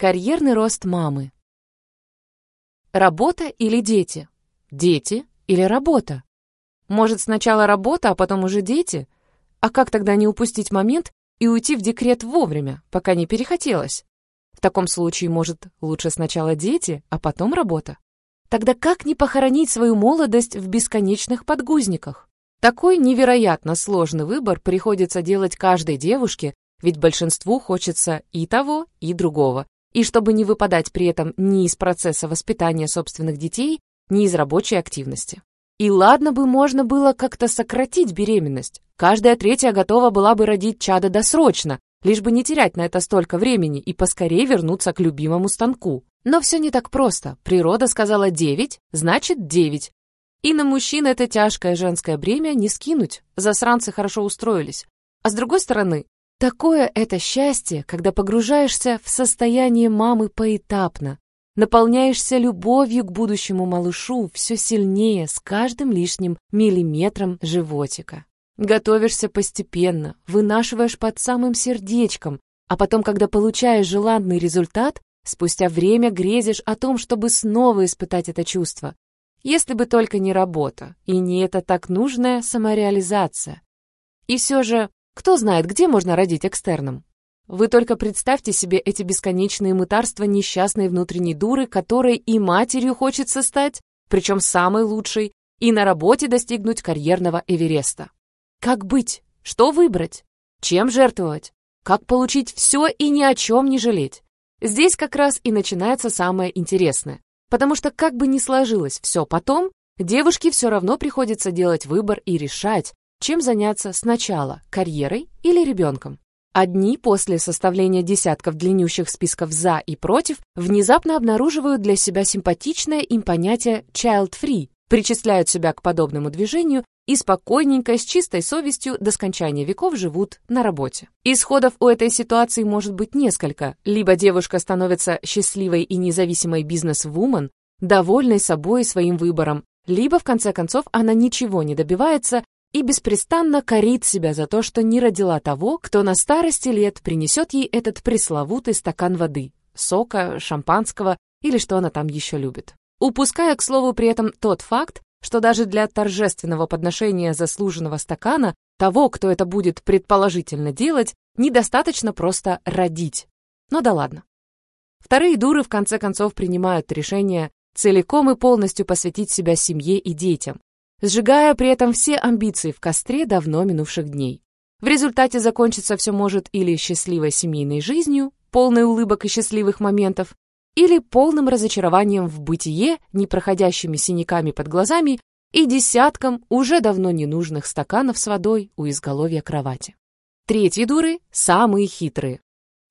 Карьерный рост мамы. Работа или дети? Дети или работа? Может, сначала работа, а потом уже дети? А как тогда не упустить момент и уйти в декрет вовремя, пока не перехотелось? В таком случае, может, лучше сначала дети, а потом работа? Тогда как не похоронить свою молодость в бесконечных подгузниках? Такой невероятно сложный выбор приходится делать каждой девушке, ведь большинству хочется и того, и другого. И чтобы не выпадать при этом ни из процесса воспитания собственных детей, ни из рабочей активности. И ладно бы можно было как-то сократить беременность. Каждая третья готова была бы родить чадо досрочно, лишь бы не терять на это столько времени и поскорее вернуться к любимому станку. Но все не так просто. Природа сказала 9, значит 9. И на мужчин это тяжкое женское бремя не скинуть. Засранцы хорошо устроились. А с другой стороны, Такое это счастье, когда погружаешься в состояние мамы поэтапно, наполняешься любовью к будущему малышу все сильнее с каждым лишним миллиметром животика. Готовишься постепенно, вынашиваешь под самым сердечком, а потом, когда получаешь желанный результат, спустя время грезишь о том, чтобы снова испытать это чувство. Если бы только не работа, и не это так нужная самореализация. И все же кто знает, где можно родить экстерном? Вы только представьте себе эти бесконечные мытарства несчастной внутренней дуры, которой и матерью хочется стать, причем самой лучшей, и на работе достигнуть карьерного Эвереста. Как быть? Что выбрать? Чем жертвовать? Как получить все и ни о чем не жалеть? Здесь как раз и начинается самое интересное. Потому что как бы ни сложилось все потом, девушке все равно приходится делать выбор и решать, чем заняться сначала, карьерой или ребенком. Одни после составления десятков длиннющих списков «за» и «против» внезапно обнаруживают для себя симпатичное им понятие «child-free», причисляют себя к подобному движению и спокойненько, с чистой совестью до скончания веков живут на работе. Исходов у этой ситуации может быть несколько. Либо девушка становится счастливой и независимой бизнес-вумен, довольной собой и своим выбором, либо, в конце концов, она ничего не добивается и беспрестанно корит себя за то, что не родила того, кто на старости лет принесет ей этот пресловутый стакан воды, сока, шампанского или что она там еще любит. Упуская, к слову, при этом тот факт, что даже для торжественного подношения заслуженного стакана того, кто это будет предположительно делать, недостаточно просто родить. Но да ладно. Вторые дуры в конце концов принимают решение целиком и полностью посвятить себя семье и детям, сжигая при этом все амбиции в костре давно минувших дней. В результате закончиться все может или счастливой семейной жизнью, полной улыбок и счастливых моментов, или полным разочарованием в бытие, непроходящими синяками под глазами и десятком уже давно ненужных стаканов с водой у изголовья кровати. Третьи дуры – самые хитрые.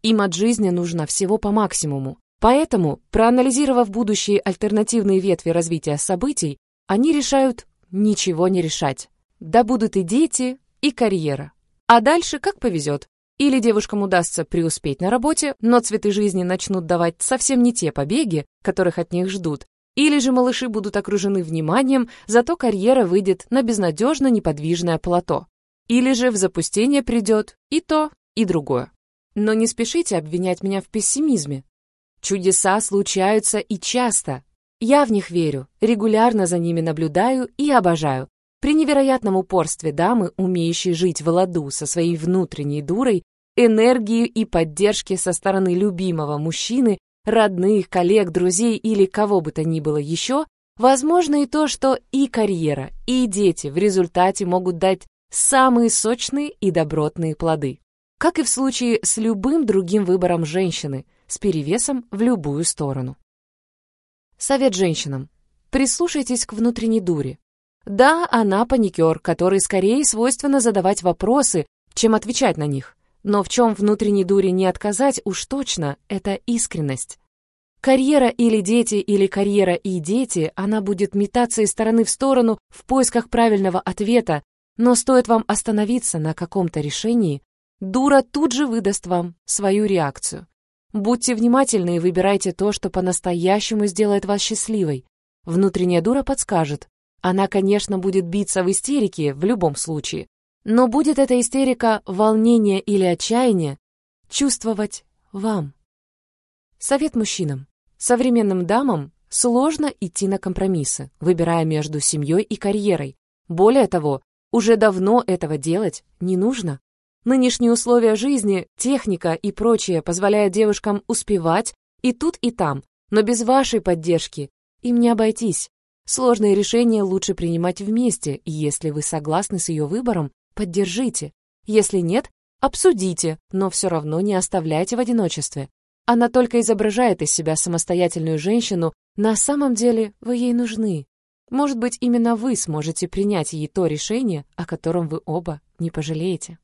Им от жизни нужно всего по максимуму. Поэтому, проанализировав будущие альтернативные ветви развития событий, они решают ничего не решать. Да будут и дети, и карьера. А дальше как повезет. Или девушкам удастся преуспеть на работе, но цветы жизни начнут давать совсем не те побеги, которых от них ждут, или же малыши будут окружены вниманием, зато карьера выйдет на безнадежно неподвижное плато. Или же в запустение придет и то, и другое. Но не спешите обвинять меня в пессимизме. Чудеса случаются и часто, я в них верю, регулярно за ними наблюдаю и обожаю. При невероятном упорстве дамы, умеющей жить в ладу со своей внутренней дурой, энергию и поддержки со стороны любимого мужчины, родных, коллег, друзей или кого бы то ни было еще, возможно и то, что и карьера, и дети в результате могут дать самые сочные и добротные плоды. Как и в случае с любым другим выбором женщины, с перевесом в любую сторону. Совет женщинам. Прислушайтесь к внутренней дуре. Да, она паникер, который скорее свойственно задавать вопросы, чем отвечать на них. Но в чем внутренней дуре не отказать, уж точно, это искренность. Карьера или дети, или карьера и дети, она будет метаться из стороны в сторону в поисках правильного ответа, но стоит вам остановиться на каком-то решении, дура тут же выдаст вам свою реакцию. Будьте внимательны и выбирайте то, что по-настоящему сделает вас счастливой. Внутренняя дура подскажет. Она, конечно, будет биться в истерике в любом случае. Но будет эта истерика волнение или отчаяние чувствовать вам. Совет мужчинам. Современным дамам сложно идти на компромиссы, выбирая между семьей и карьерой. Более того, уже давно этого делать не нужно. Нынешние условия жизни, техника и прочее позволяют девушкам успевать и тут, и там, но без вашей поддержки им не обойтись. Сложные решения лучше принимать вместе, и если вы согласны с ее выбором, поддержите. Если нет, обсудите, но все равно не оставляйте в одиночестве. Она только изображает из себя самостоятельную женщину, на самом деле вы ей нужны. Может быть, именно вы сможете принять ей то решение, о котором вы оба не пожалеете.